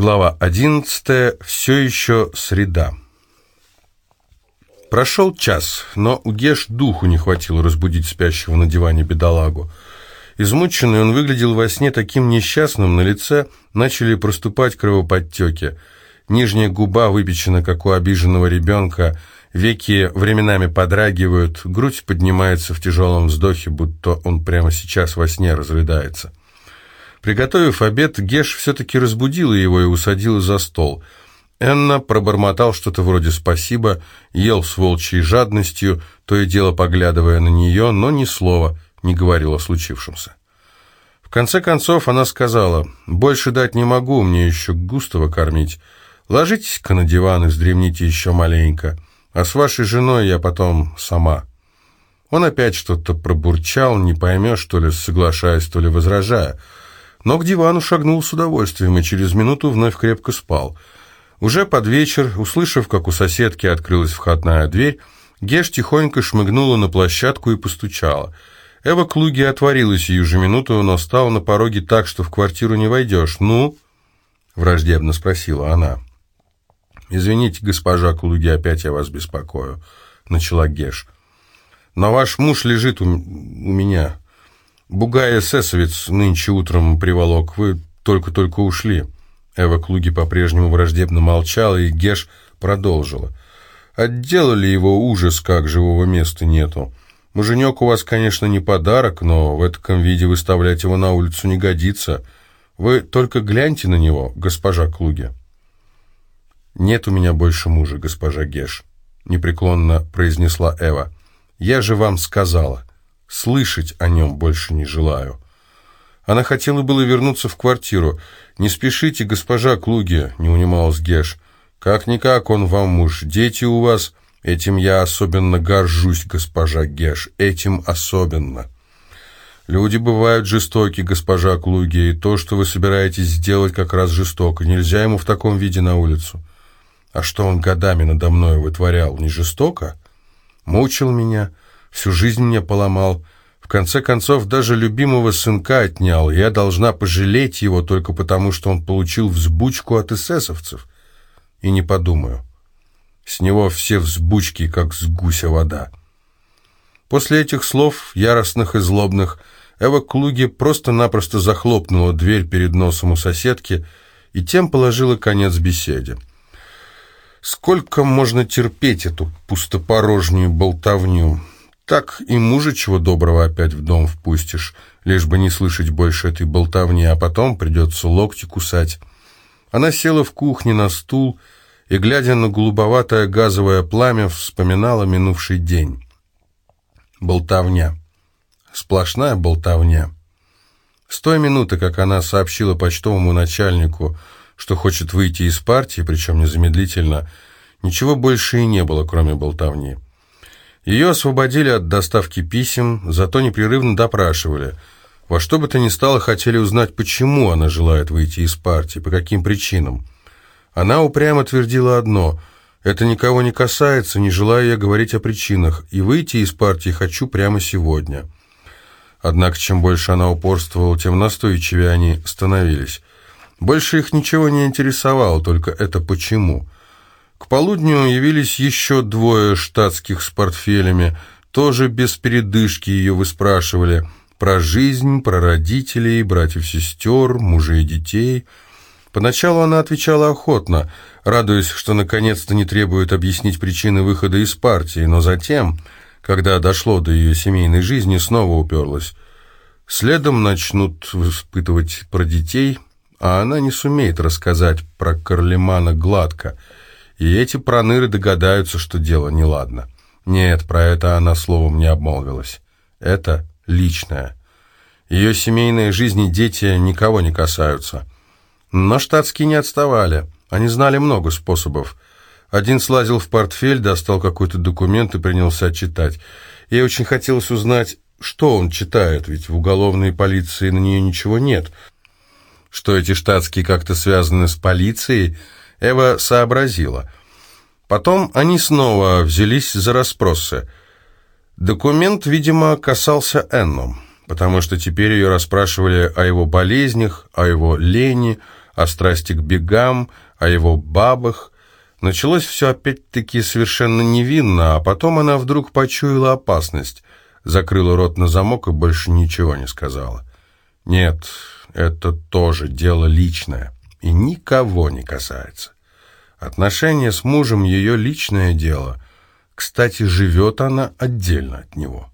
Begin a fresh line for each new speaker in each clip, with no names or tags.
Глава 11. Все еще среда. Прошел час, но у Геш духу не хватило разбудить спящего на диване бедолагу. Измученный он выглядел во сне таким несчастным, на лице начали проступать кровоподтеки. Нижняя губа выпечена, как у обиженного ребенка, веки временами подрагивают, грудь поднимается в тяжелом вздохе, будто он прямо сейчас во сне разрыдается. Приготовив обед, Геш все-таки разбудила его и усадила за стол. Энна пробормотал что-то вроде «спасибо», ел с волчьей жадностью, то и дело поглядывая на нее, но ни слова не говорил о случившемся. В конце концов она сказала, «Больше дать не могу, мне еще Густава кормить. Ложитесь-ка на диван и вздремните еще маленько, а с вашей женой я потом сама». Он опять что-то пробурчал, не поймешь, то ли соглашаясь, то ли возражая – но к дивану шагнул с удовольствием и через минуту вновь крепко спал. Уже под вечер, услышав, как у соседки открылась входная дверь, Геш тихонько шмыгнула на площадку и постучала. Эва Клуги отворилась ее же минуту, но стала на пороге так, что в квартиру не войдешь. «Ну?» — враждебно спросила она. «Извините, госпожа Клуги, опять я вас беспокою», — начала Геш. «Но ваш муж лежит у, у меня. Бугай эсэсовец нынче утром приволок. Вы только-только ушли». Эва Клуги по-прежнему враждебно молчала, и Геш продолжила. «Отделали его ужас, как живого места нету. Муженек у вас, конечно, не подарок, но в этом виде выставлять его на улицу не годится. Вы только гляньте на него, госпожа Клуги». «Нет у меня больше мужа, госпожа Геш», — непреклонно произнесла Эва. «Я же вам сказала». Слышать о нем больше не желаю. Она хотела было вернуться в квартиру. «Не спешите, госпожа Клуги», — не унималась Геш. «Как-никак он вам муж, дети у вас. Этим я особенно горжусь, госпожа Геш, этим особенно». «Люди бывают жестоки, госпожа Клуги, и то, что вы собираетесь сделать, как раз жестоко. Нельзя ему в таком виде на улицу». «А что он годами надо мной вытворял? Не жестоко?» «Мучил меня» всю жизнь мне поломал. В конце концов, даже любимого сынка отнял. Я должна пожалеть его только потому, что он получил взбучку от эсэсовцев. И не подумаю. С него все взбучки, как с гуся вода. После этих слов, яростных и злобных, Эва Клуги просто-напросто захлопнула дверь перед носом у соседки и тем положила конец беседе. Сколько можно терпеть эту пустопорожнюю болтовню? Так и мужа чего доброго опять в дом впустишь, лишь бы не слышать больше этой болтовни, а потом придется локти кусать. Она села в кухне на стул и, глядя на голубоватое газовое пламя, вспоминала минувший день. Болтовня. Сплошная болтовня. С той минуты, как она сообщила почтовому начальнику, что хочет выйти из партии, причем незамедлительно, ничего больше и не было, кроме болтовни. Ее освободили от доставки писем, зато непрерывно допрашивали. Во что бы то ни стало, хотели узнать, почему она желает выйти из партии, по каким причинам. Она упрямо твердила одно – это никого не касается, не желаю я говорить о причинах, и выйти из партии хочу прямо сегодня. Однако, чем больше она упорствовала, тем настойчивее они становились. Больше их ничего не интересовало, только это почему – к полудню явились еще двое штатских с портфелями, тоже без передышки ее выспрашивали про жизнь, про родителей, братьев-сестер, мужей и детей. Поначалу она отвечала охотно, радуясь, что наконец-то не требует объяснить причины выхода из партии, но затем, когда дошло до ее семейной жизни, снова уперлась. Следом начнут испытывать про детей, а она не сумеет рассказать про Карлемана гладко – и эти проныры догадаются, что дело неладно. Нет, про это она словом не обмолвилась. Это личное. Ее семейная жизнь и дети никого не касаются. Но штатские не отставали. Они знали много способов. Один слазил в портфель, достал какой-то документ и принялся читать. Ей очень хотелось узнать, что он читает, ведь в уголовной полиции на нее ничего нет. Что эти штатские как-то связаны с полицией – Эва сообразила. Потом они снова взялись за расспросы. Документ, видимо, касался Энну, потому что теперь ее расспрашивали о его болезнях, о его лени, о страсти к бегам, о его бабах. Началось все опять-таки совершенно невинно, а потом она вдруг почуяла опасность, закрыла рот на замок и больше ничего не сказала. Нет, это тоже дело личное и никого не касается. Отношения с мужем – ее личное дело. Кстати, живет она отдельно от него.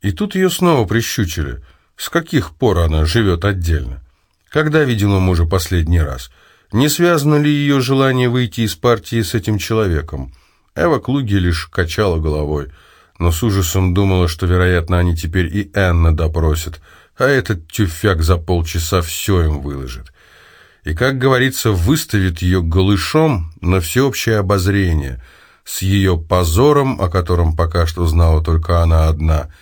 И тут ее снова прищучили. С каких пор она живет отдельно? Когда видела мужа последний раз? Не связано ли ее желание выйти из партии с этим человеком? Эва Клуги лишь качала головой, но с ужасом думала, что, вероятно, они теперь и Энна допросят, а этот тюфяк за полчаса все им выложит. И, как говорится, выставит ее голышом на всеобщее обозрение, с ее позором, о котором пока что знала только она одна –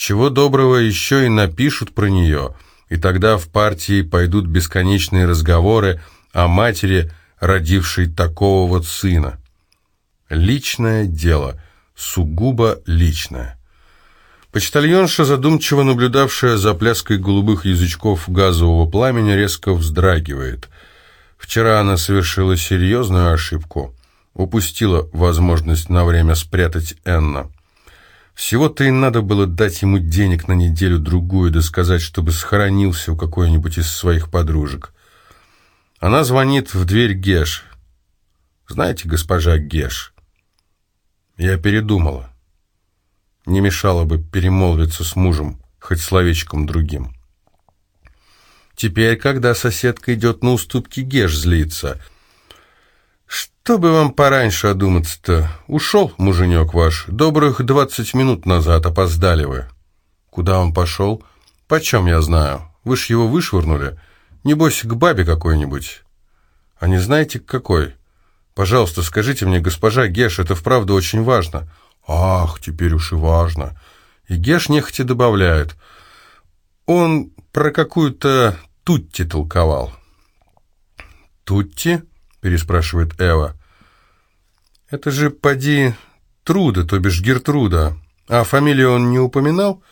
чего доброго еще и напишут про нее, и тогда в партии пойдут бесконечные разговоры о матери, родившей такого вот сына. Личное дело, сугубо личное. Почтальонша, задумчиво наблюдавшая за пляской голубых язычков газового пламени, резко вздрагивает. Вчера она совершила серьезную ошибку, упустила возможность на время спрятать Энна. Всего-то и надо было дать ему денег на неделю-другую, да сказать, чтобы схоронился у какой-нибудь из своих подружек. Она звонит в дверь Геш. «Знаете, госпожа Геш, я передумала. Не мешало бы перемолвиться с мужем, хоть словечком другим». Теперь, когда соседка идет на уступки, Геш злится – «Что бы вам пораньше одуматься-то? Ушел муженек ваш. Добрых двадцать минут назад опоздали вы». «Куда он пошел?» «Почем я знаю? Вы ж его вышвырнули. Небось, к бабе какой-нибудь». «А не знаете, к какой?» «Пожалуйста, скажите мне, госпожа Геш, это вправду очень важно». «Ах, теперь уж и важно». И Геш нехотя добавляет. «Он про какую-то Тутти толковал». «Тутти?» — переспрашивает Эва. «Это же, поди, Труда, то бишь Гертруда. А фамилию он не упоминал?»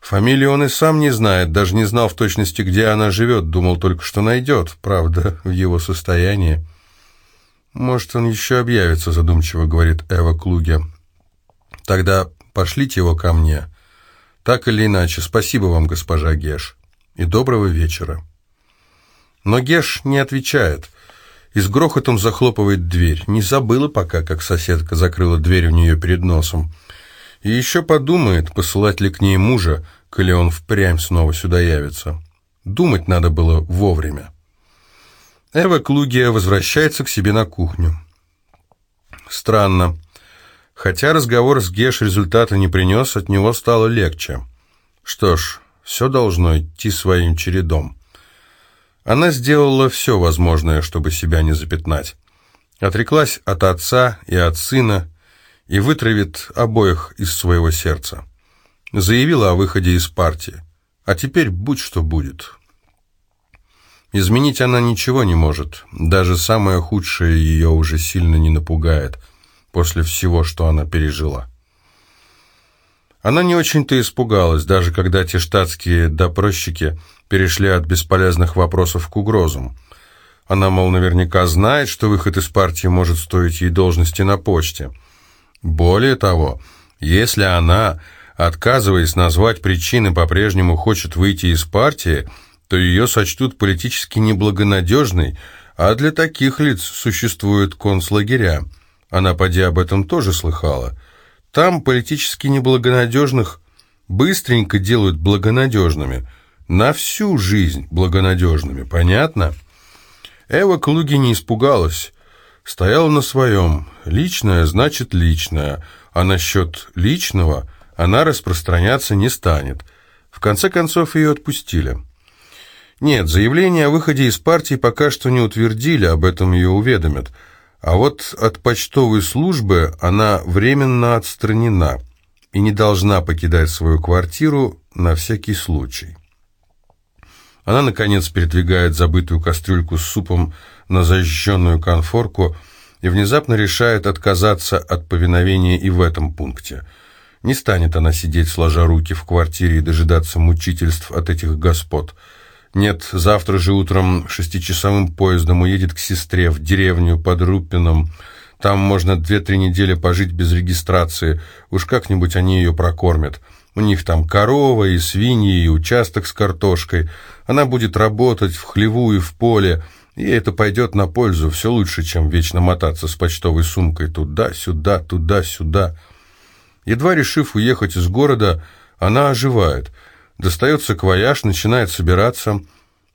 Фамилию он и сам не знает, даже не знал в точности, где она живет, думал только, что найдет, правда, в его состоянии. «Может, он еще объявится», — задумчиво говорит Эва Клуге. «Тогда пошлите его ко мне. Так или иначе, спасибо вам, госпожа Геш, и доброго вечера». Но Геш не отвечает и с грохотом захлопывает дверь. Не забыла пока, как соседка закрыла дверь у нее перед носом. И еще подумает, посылать ли к ней мужа, коли он впрямь снова сюда явится. Думать надо было вовремя. Эва Клугия возвращается к себе на кухню. Странно. Хотя разговор с Геш результата не принес, от него стало легче. Что ж, все должно идти своим чередом. Она сделала все возможное, чтобы себя не запятнать. Отреклась от отца и от сына и вытравит обоих из своего сердца. Заявила о выходе из партии. А теперь будь что будет. Изменить она ничего не может. Даже самое худшее ее уже сильно не напугает после всего, что она пережила. Она не очень-то испугалась, даже когда те штатские допросчики перешли от бесполезных вопросов к угрозам. Она, мол, наверняка знает, что выход из партии может стоить ей должности на почте. Более того, если она, отказываясь назвать причины, по-прежнему хочет выйти из партии, то ее сочтут политически неблагонадежной, а для таких лиц существуют концлагеря. Она, поди, об этом тоже слыхала. Там политически неблагонадежных быстренько делают благонадежными – на всю жизнь благонадежными, понятно? Эва Клуги не испугалась, стояла на своем. Личное значит личное, а насчет личного она распространяться не станет. В конце концов ее отпустили. Нет, заявление о выходе из партии пока что не утвердили, об этом ее уведомят. А вот от почтовой службы она временно отстранена и не должна покидать свою квартиру на всякий случай. Она, наконец, передвигает забытую кастрюльку с супом на зажженную конфорку и внезапно решает отказаться от повиновения и в этом пункте. Не станет она сидеть, сложа руки в квартире и дожидаться мучительств от этих господ. Нет, завтра же утром шестичасовым поездом уедет к сестре в деревню под Рупином. Там можно две-три недели пожить без регистрации. Уж как-нибудь они ее прокормят. У них там корова и свиньи, и участок с картошкой. Она будет работать в хлеву и в поле, и это пойдет на пользу все лучше, чем вечно мотаться с почтовой сумкой туда-сюда, туда-сюда. Едва решив уехать из города, она оживает. Достает саквояж, начинает собираться.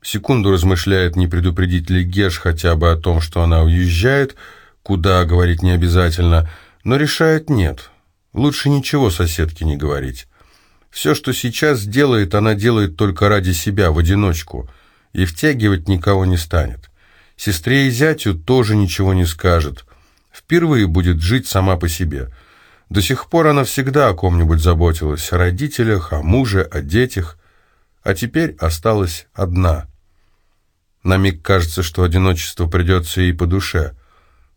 Секунду размышляет, не предупредить ли Геш хотя бы о том, что она уезжает, куда говорить не обязательно, но решает нет. Лучше ничего соседке не говорить. Все, что сейчас делает, она делает только ради себя, в одиночку, и втягивать никого не станет. Сестре и зятю тоже ничего не скажет. Впервые будет жить сама по себе. До сих пор она всегда о ком-нибудь заботилась, о родителях, о муже, о детях, а теперь осталась одна. На миг кажется, что одиночество придется ей по душе.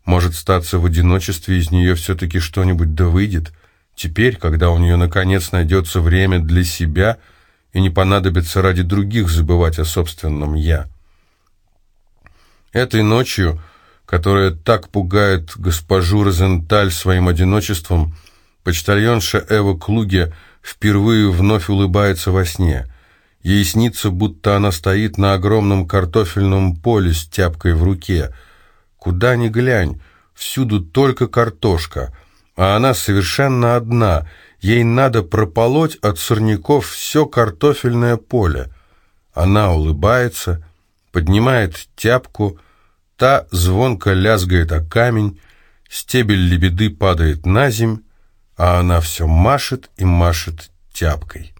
Может, статься в одиночестве из нее все-таки что-нибудь да выйдет – Теперь, когда у нее наконец найдется время для себя и не понадобится ради других забывать о собственном «я». Этой ночью, которая так пугает госпожу Розенталь своим одиночеством, почтальонша Эва Клуге впервые вновь улыбается во сне. Ей снится, будто она стоит на огромном картофельном поле с тяпкой в руке. Куда ни глянь, всюду только картошка — а она совершенно одна. Ей надо прополоть от сорняков все картофельное поле. Она улыбается, поднимает тяпку, та звонко лязгает о камень, стебель лебеды падает на земь, а она все машет и машет тяпкой.